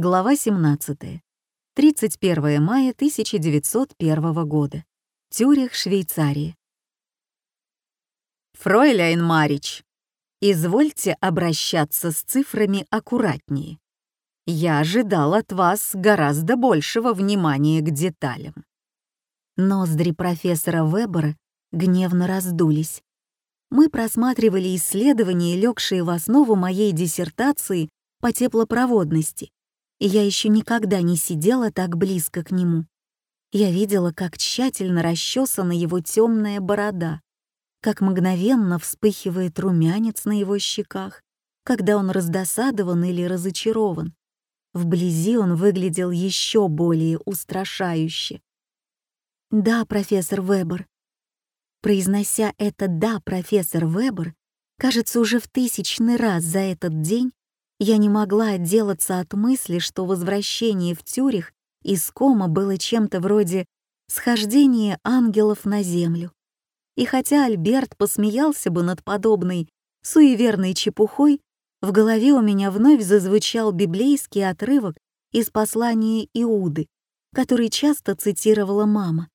Глава 17. 31 мая 1901 года. Тюрих, Швейцария. Фройляйн Марич, извольте обращаться с цифрами аккуратнее. Я ожидал от вас гораздо большего внимания к деталям. Ноздри профессора Вебера гневно раздулись. Мы просматривали исследования, легшие в основу моей диссертации по теплопроводности, и я еще никогда не сидела так близко к нему. Я видела, как тщательно расчесана его темная борода, как мгновенно вспыхивает румянец на его щеках, когда он раздосадован или разочарован. Вблизи он выглядел еще более устрашающе. «Да, профессор Вебер». Произнося это «да, профессор Вебер», кажется, уже в тысячный раз за этот день я не могла отделаться от мысли, что возвращение в Тюрих из кома было чем-то вроде схождения ангелов на землю. И хотя Альберт посмеялся бы над подобной суеверной чепухой, в голове у меня вновь зазвучал библейский отрывок из послания Иуды, который часто цитировала мама.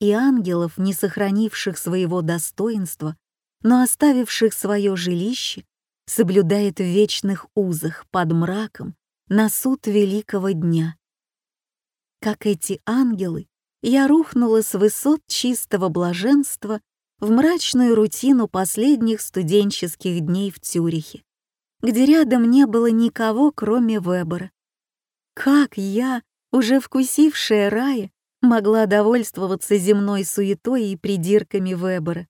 «И ангелов, не сохранивших своего достоинства, но оставивших свое жилище, соблюдает в вечных узах под мраком на суд великого дня. Как эти ангелы, я рухнула с высот чистого блаженства в мрачную рутину последних студенческих дней в Цюрихе, где рядом не было никого, кроме Вебера. Как я, уже вкусившая рая, могла довольствоваться земной суетой и придирками Вебера?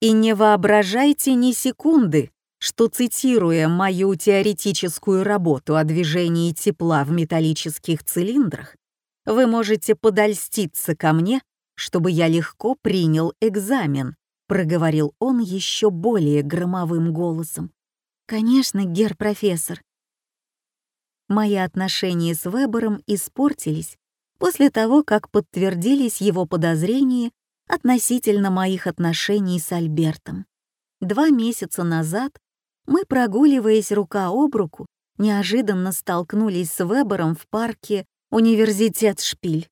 И не воображайте ни секунды, что, цитируя мою теоретическую работу о движении тепла в металлических цилиндрах, вы можете подольститься ко мне, чтобы я легко принял экзамен, проговорил он еще более громовым голосом. Конечно, гер-профессор. Мои отношения с Вебером испортились после того, как подтвердились его подозрения относительно моих отношений с Альбертом. Два месяца назад мы, прогуливаясь рука об руку, неожиданно столкнулись с Вебером в парке «Университет Шпиль».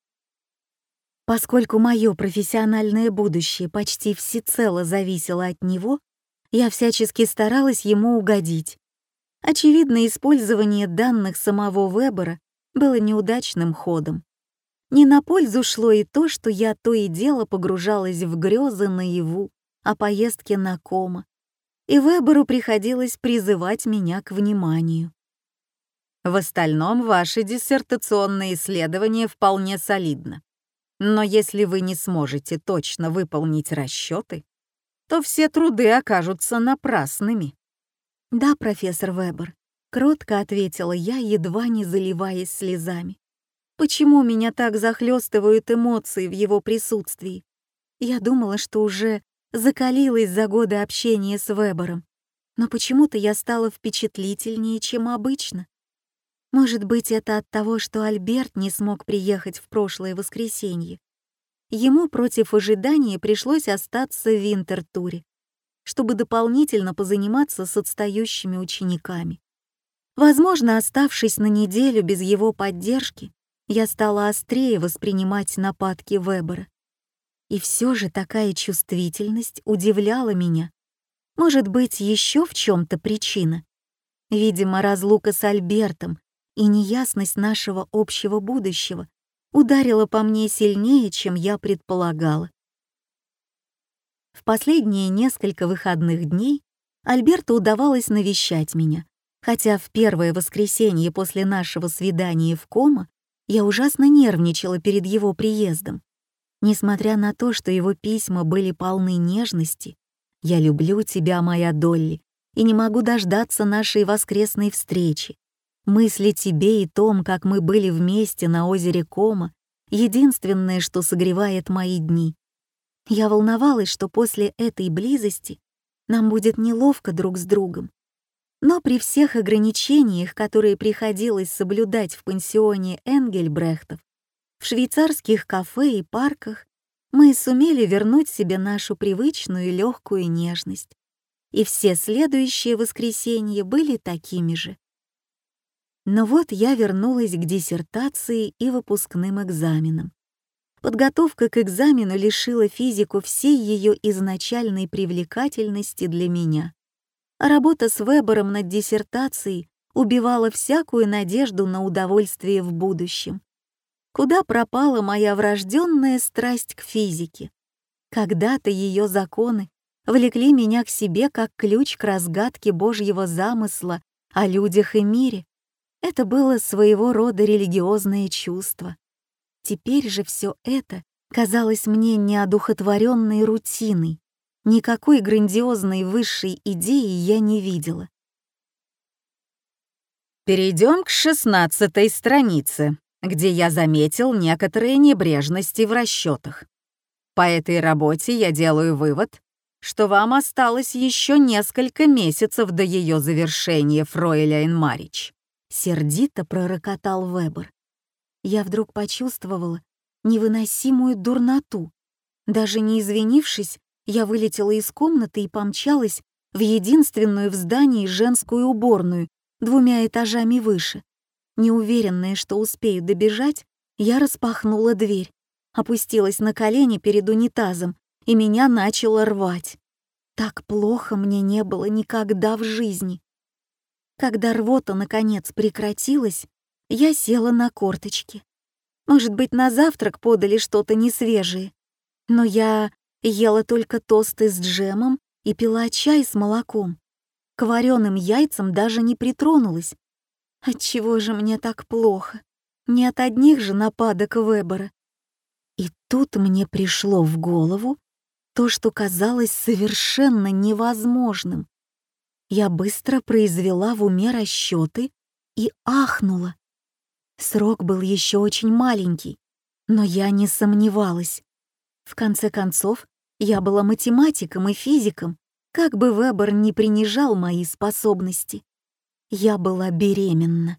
Поскольку мое профессиональное будущее почти всецело зависело от него, я всячески старалась ему угодить. Очевидно, использование данных самого Вебера было неудачным ходом. Не на пользу шло и то, что я то и дело погружалась в грезы наяву о поездке на Кома, и Веберу приходилось призывать меня к вниманию. В остальном ваше диссертационное исследование вполне солидно. Но если вы не сможете точно выполнить расчеты, то все труды окажутся напрасными. «Да, профессор Вебер», — кротко ответила я, едва не заливаясь слезами. «Почему меня так захлестывают эмоции в его присутствии? Я думала, что уже закалилась за годы общения с Вебером, но почему-то я стала впечатлительнее, чем обычно. Может быть, это от того, что Альберт не смог приехать в прошлое воскресенье. Ему против ожидания пришлось остаться в Винтертуре, чтобы дополнительно позаниматься с отстающими учениками. Возможно, оставшись на неделю без его поддержки, я стала острее воспринимать нападки Вебера. И все же такая чувствительность удивляла меня. Может быть, еще в чем-то причина? Видимо, разлука с Альбертом и неясность нашего общего будущего ударила по мне сильнее, чем я предполагала. В последние несколько выходных дней Альберту удавалось навещать меня, хотя в первое воскресенье после нашего свидания в Кома я ужасно нервничала перед его приездом. Несмотря на то, что его письма были полны нежности, «Я люблю тебя, моя Долли, и не могу дождаться нашей воскресной встречи. Мысли тебе и том, как мы были вместе на озере Кома, единственное, что согревает мои дни. Я волновалась, что после этой близости нам будет неловко друг с другом. Но при всех ограничениях, которые приходилось соблюдать в пансионе Энгельбрехтов, в швейцарских кафе и парках мы сумели вернуть себе нашу привычную легкую нежность. И все следующие воскресенья были такими же. Но вот я вернулась к диссертации и выпускным экзаменам. Подготовка к экзамену лишила физику всей ее изначальной привлекательности для меня. А работа с Вебером над диссертацией убивала всякую надежду на удовольствие в будущем. Куда пропала моя врожденная страсть к физике? Когда-то ее законы влекли меня к себе как ключ к разгадке Божьего замысла о людях и мире. Это было своего рода религиозное чувство. Теперь же все это казалось мне неодухотворенной рутиной. Никакой грандиозной высшей идеи я не видела. Перейдем к шестнадцатой странице, где я заметил некоторые небрежности в расчетах. По этой работе я делаю вывод, что вам осталось еще несколько месяцев до ее завершения, Фройляйн Марич. Сердито пророкотал Вебер я вдруг почувствовала невыносимую дурноту. Даже не извинившись, я вылетела из комнаты и помчалась в единственную в здании женскую уборную, двумя этажами выше. Неуверенная, что успею добежать, я распахнула дверь, опустилась на колени перед унитазом, и меня начало рвать. Так плохо мне не было никогда в жизни. Когда рвота наконец прекратилась, я села на корточки. Может быть, на завтрак подали что-то несвежее. Но я ела только тосты с джемом и пила чай с молоком. К вареным яйцам даже не притронулась. Отчего же мне так плохо? Не от одних же нападок Вебера. И тут мне пришло в голову то, что казалось совершенно невозможным. Я быстро произвела в уме расчеты и ахнула. Срок был еще очень маленький, но я не сомневалась. В конце концов, я была математиком и физиком, как бы Вебер не принижал мои способности. Я была беременна.